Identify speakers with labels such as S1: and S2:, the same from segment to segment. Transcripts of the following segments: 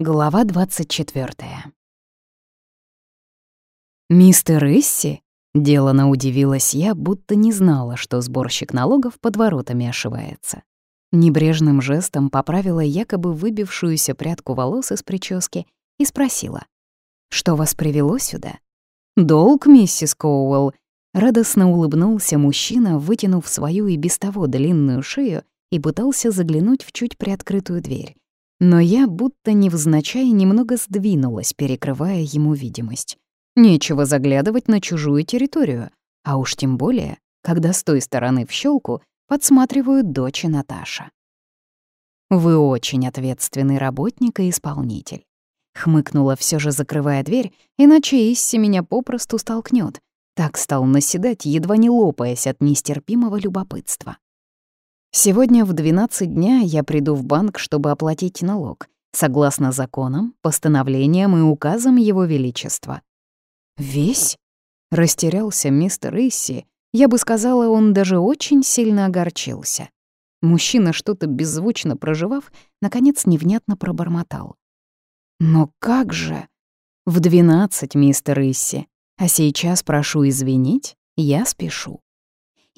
S1: Глава 24. «Мистер Исси?» — делано удивилась я, будто не знала, что сборщик налогов под воротами ошивается. Небрежным жестом поправила якобы выбившуюся прядку волос из прически и спросила. «Что вас привело сюда?» «Долг, миссис Коуэлл», — радостно улыбнулся мужчина, вытянув свою и без того длинную шею и пытался заглянуть в чуть приоткрытую дверь. Но я будто невзначай немного сдвинулась, перекрывая ему видимость. Нечего заглядывать на чужую территорию, а уж тем более, когда с той стороны в щелку подсматривают дочь и Наташа. «Вы очень ответственный работник и исполнитель», — хмыкнула все же, закрывая дверь, иначе Исси меня попросту столкнет. Так стал наседать, едва не лопаясь от нестерпимого любопытства. Сегодня в 12 дня я приду в банк, чтобы оплатить налог, согласно законам, постановлениям и указам Его Величества. Весь? Растерялся мистер Исси. Я бы сказала, он даже очень сильно огорчился. Мужчина, что-то беззвучно проживав, наконец невнятно пробормотал. «Но как же?» «В двенадцать, мистер Исси. А сейчас прошу извинить, я спешу»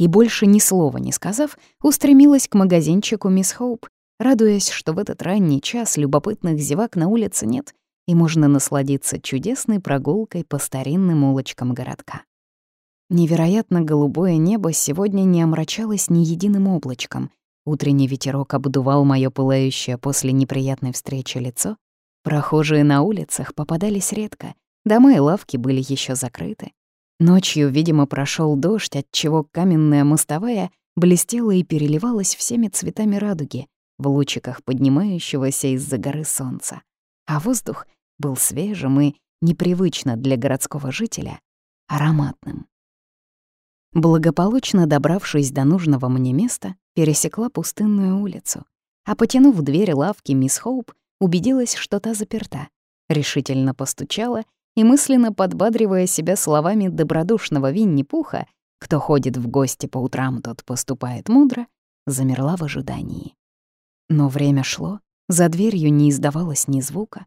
S1: и больше ни слова не сказав, устремилась к магазинчику мисс Хоуп, радуясь, что в этот ранний час любопытных зевак на улице нет, и можно насладиться чудесной прогулкой по старинным улочкам городка. Невероятно голубое небо сегодня не омрачалось ни единым облачком. Утренний ветерок обдувал моё пылающее после неприятной встречи лицо. Прохожие на улицах попадались редко, дома и лавки были еще закрыты. Ночью, видимо, прошел дождь, отчего каменная мостовая блестела и переливалась всеми цветами радуги в лучиках поднимающегося из-за горы солнца. А воздух был свежим и, непривычно для городского жителя, ароматным. Благополучно добравшись до нужного мне места, пересекла пустынную улицу, а потянув дверь лавки мисс Хоуп, убедилась, что та заперта, решительно постучала и мысленно подбадривая себя словами добродушного Винни-Пуха, кто ходит в гости по утрам, тот поступает мудро, замерла в ожидании. Но время шло, за дверью не издавалось ни звука.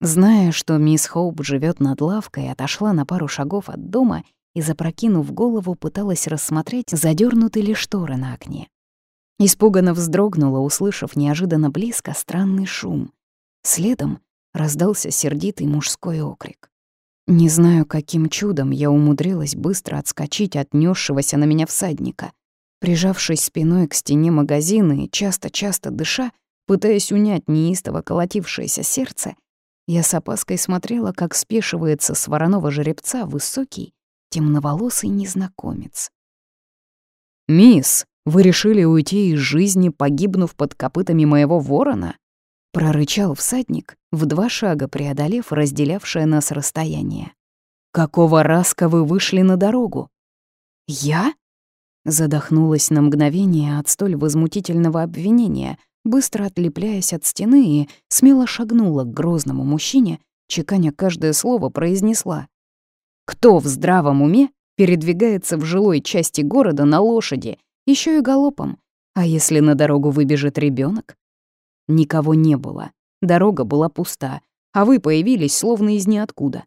S1: Зная, что мисс Хоуп живет над лавкой, отошла на пару шагов от дома и, запрокинув голову, пыталась рассмотреть, задернуты ли шторы на окне. Испуганно вздрогнула, услышав неожиданно близко странный шум. Следом раздался сердитый мужской окрик. Не знаю, каким чудом я умудрилась быстро отскочить от нёсшегося на меня всадника. Прижавшись спиной к стене магазина и часто-часто дыша, пытаясь унять неистово колотившееся сердце, я с опаской смотрела, как спешивается с вороного жеребца высокий, темноволосый незнакомец. «Мисс, вы решили уйти из жизни, погибнув под копытами моего ворона?» Прорычал всадник, в два шага преодолев разделявшее нас расстояние. «Какого раска вы вышли на дорогу?» «Я?» Задохнулась на мгновение от столь возмутительного обвинения, быстро отлепляясь от стены и смело шагнула к грозному мужчине, чеканя каждое слово произнесла. «Кто в здравом уме передвигается в жилой части города на лошади, еще и галопом? А если на дорогу выбежит ребенок? Никого не было. Дорога была пуста, а вы появились словно из ниоткуда.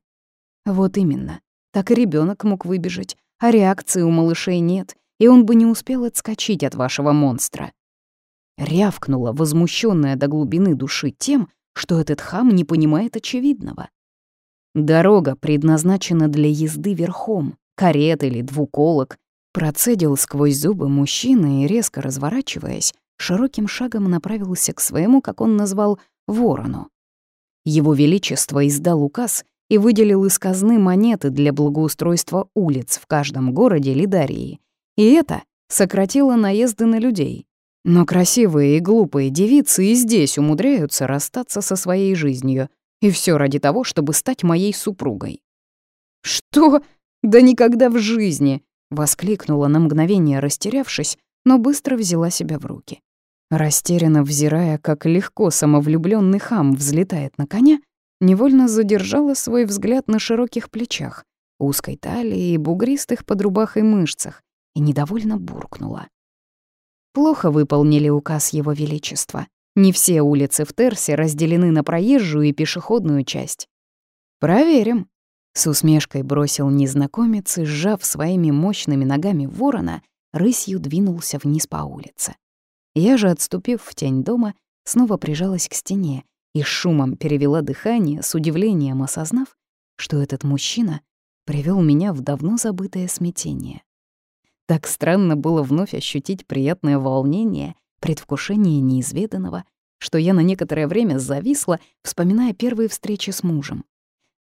S1: Вот именно. Так и ребенок мог выбежать, а реакции у малышей нет, и он бы не успел отскочить от вашего монстра. Рявкнула, возмущенная до глубины души тем, что этот хам не понимает очевидного. Дорога предназначена для езды верхом, карет или двуколок. Процедил сквозь зубы мужчина и, резко разворачиваясь, широким шагом направился к своему, как он назвал, ворону. Его Величество издал указ и выделил из казны монеты для благоустройства улиц в каждом городе Лидарии. И это сократило наезды на людей. Но красивые и глупые девицы и здесь умудряются расстаться со своей жизнью. И все ради того, чтобы стать моей супругой. «Что? Да никогда в жизни!» — воскликнула на мгновение, растерявшись, но быстро взяла себя в руки. Растерянно взирая, как легко самовлюбленный хам взлетает на коня, невольно задержала свой взгляд на широких плечах, узкой талии и бугристых под рубахой мышцах и недовольно буркнула. Плохо выполнили указ Его Величества. Не все улицы в Терсе разделены на проезжую и пешеходную часть. «Проверим», — с усмешкой бросил незнакомец и, сжав своими мощными ногами ворона, рысью двинулся вниз по улице. Я же, отступив в тень дома, снова прижалась к стене и шумом перевела дыхание, с удивлением осознав, что этот мужчина привел меня в давно забытое смятение. Так странно было вновь ощутить приятное волнение — предвкушение неизведанного, что я на некоторое время зависла, вспоминая первые встречи с мужем.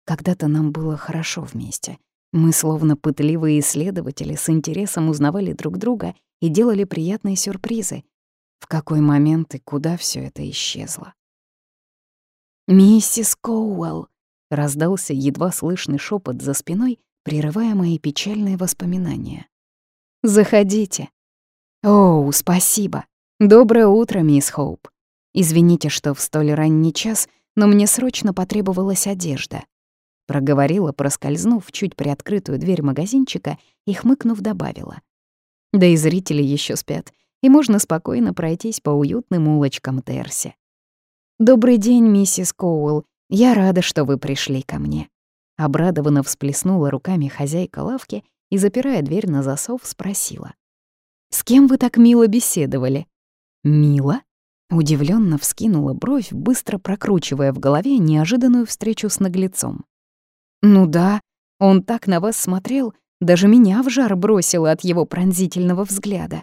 S1: Когда-то нам было хорошо вместе. Мы, словно пытливые исследователи, с интересом узнавали друг друга и делали приятные сюрпризы. В какой момент и куда все это исчезло? «Миссис Коуэлл!» — раздался едва слышный шепот за спиной, прерывая мои печальные воспоминания. «Заходите!» «Оу, спасибо!» «Доброе утро, мисс Хоуп. Извините, что в столь ранний час, но мне срочно потребовалась одежда». Проговорила, проскользнув чуть приоткрытую дверь магазинчика и, хмыкнув, добавила. «Да и зрители еще спят, и можно спокойно пройтись по уютным улочкам Терси». «Добрый день, миссис Коуэлл. Я рада, что вы пришли ко мне». Обрадованно всплеснула руками хозяйка лавки и, запирая дверь на засов, спросила. «С кем вы так мило беседовали?» «Мила?» Удивленно вскинула бровь, быстро прокручивая в голове неожиданную встречу с наглецом. «Ну да, он так на вас смотрел, даже меня в жар бросило от его пронзительного взгляда»,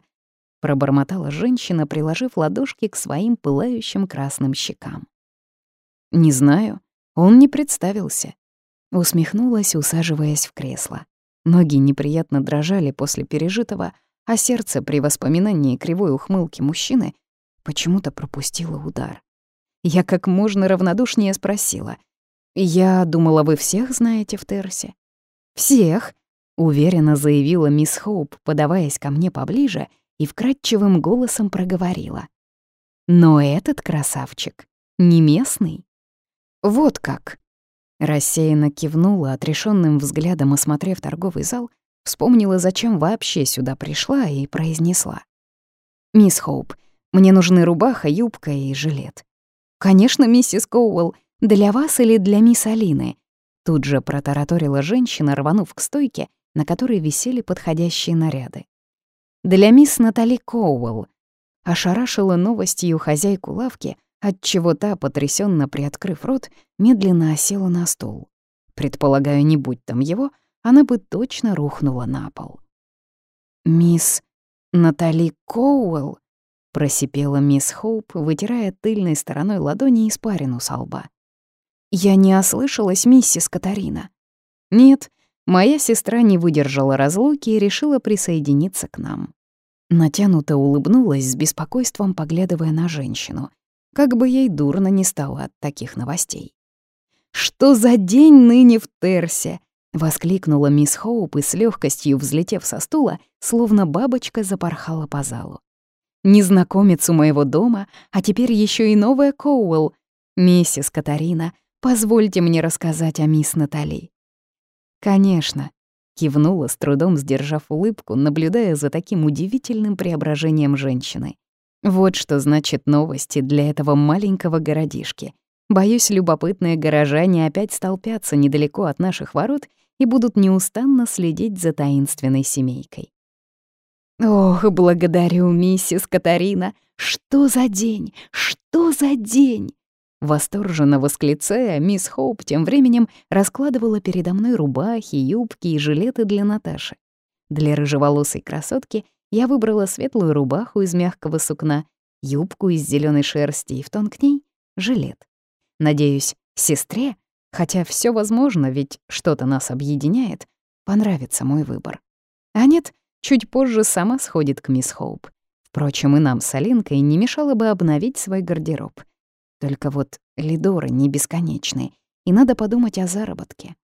S1: пробормотала женщина, приложив ладошки к своим пылающим красным щекам. «Не знаю, он не представился», — усмехнулась, усаживаясь в кресло. Ноги неприятно дрожали после пережитого, а сердце при воспоминании кривой ухмылки мужчины почему-то пропустило удар. Я как можно равнодушнее спросила. «Я думала, вы всех знаете в Терсе?» «Всех», — уверенно заявила мисс Хоуп, подаваясь ко мне поближе и вкрадчивым голосом проговорила. «Но этот красавчик не местный». «Вот как», Рассеянно кивнула, отрешенным взглядом осмотрев торговый зал, Вспомнила, зачем вообще сюда пришла, и произнесла. «Мисс Хоуп, мне нужны рубаха, юбка и жилет». «Конечно, миссис Коуэлл, для вас или для мисс Алины?» Тут же протараторила женщина, рванув к стойке, на которой висели подходящие наряды. «Для мисс Натали Коуэлл». Ошарашила новостью хозяйку лавки, отчего та, потрясенно приоткрыв рот, медленно осела на стол. Предполагаю, не будь там его — она бы точно рухнула на пол. «Мисс Натали Коуэлл», — просипела мисс Хоуп, вытирая тыльной стороной ладони испарину со лба. «Я не ослышалась, миссис Катарина». «Нет, моя сестра не выдержала разлуки и решила присоединиться к нам». Натянуто улыбнулась с беспокойством, поглядывая на женщину. Как бы ей дурно не стало от таких новостей. «Что за день ныне в Терсе?» Воскликнула мисс Хоуп и с легкостью взлетев со стула, словно бабочка запорхала по залу. «Незнакомец у моего дома, а теперь еще и новая Коуэлл. Миссис Катарина, позвольте мне рассказать о мисс Натали». «Конечно», — кивнула, с трудом сдержав улыбку, наблюдая за таким удивительным преображением женщины. «Вот что значит новости для этого маленького городишки. Боюсь, любопытные горожане опять столпятся недалеко от наших ворот — и будут неустанно следить за таинственной семейкой. «Ох, благодарю, миссис Катарина! Что за день? Что за день?» Восторженно восклицая, мисс Хоуп тем временем раскладывала передо мной рубахи, юбки и жилеты для Наташи. Для рыжеволосой красотки я выбрала светлую рубаху из мягкого сукна, юбку из зеленой шерсти и в тон к ней — жилет. Надеюсь, сестре Хотя все возможно, ведь что-то нас объединяет. Понравится мой выбор. А нет, чуть позже сама сходит к мисс Хоуп. Впрочем, и нам с Алинкой не мешало бы обновить свой гардероб. Только вот лидоры не бесконечны, и надо подумать о заработке.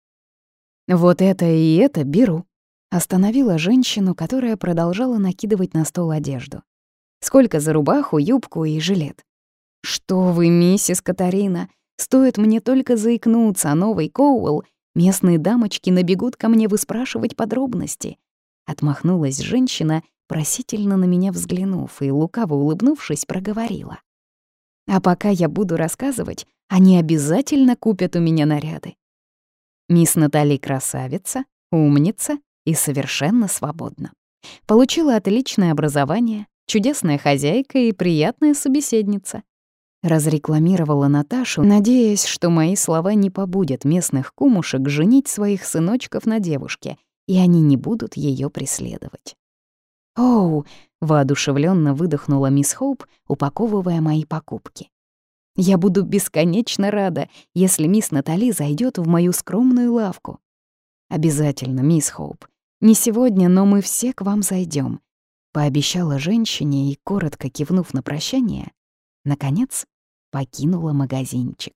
S1: «Вот это и это беру», — остановила женщину, которая продолжала накидывать на стол одежду. «Сколько за рубаху, юбку и жилет?» «Что вы, миссис Катарина, Стоит мне только заикнуться о новой Коуэлл, местные дамочки набегут ко мне выспрашивать подробности. Отмахнулась женщина, просительно на меня взглянув и, лукаво улыбнувшись, проговорила. А пока я буду рассказывать, они обязательно купят у меня наряды. Мисс Натали красавица, умница и совершенно свободна. Получила отличное образование, чудесная хозяйка и приятная собеседница. Разрекламировала Наташу, надеясь, что мои слова не побудят местных кумушек женить своих сыночков на девушке, и они не будут ее преследовать. «Оу!» — воодушевленно выдохнула мисс Хоуп, упаковывая мои покупки. «Я буду бесконечно рада, если мисс Натали зайдет в мою скромную лавку». «Обязательно, мисс Хоуп. Не сегодня, но мы все к вам зайдем, пообещала женщине и, коротко кивнув на прощание, наконец покинула магазинчик.